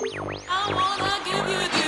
I wanna give you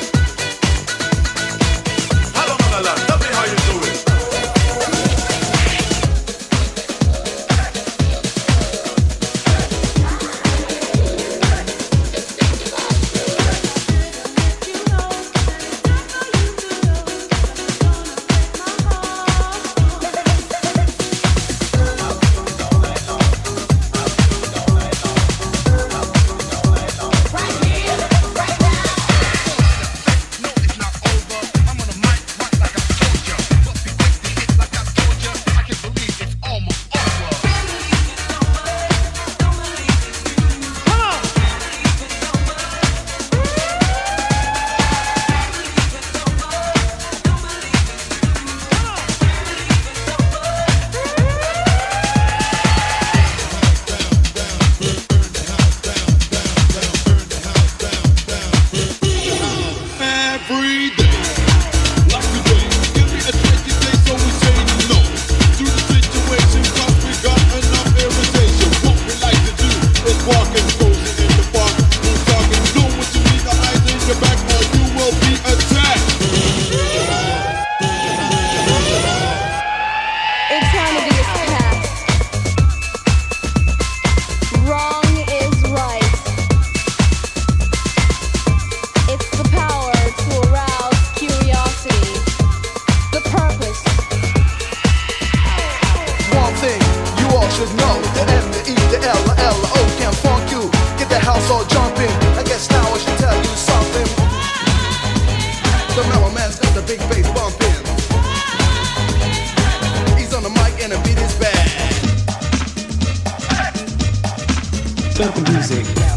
niggas know the M, the E, the L, the L, the O can funk you. Get the house all jumping. I guess now I should tell you something. The mellow man's got the big bass bumping. He's on the mic and the beat is bad. Circle music.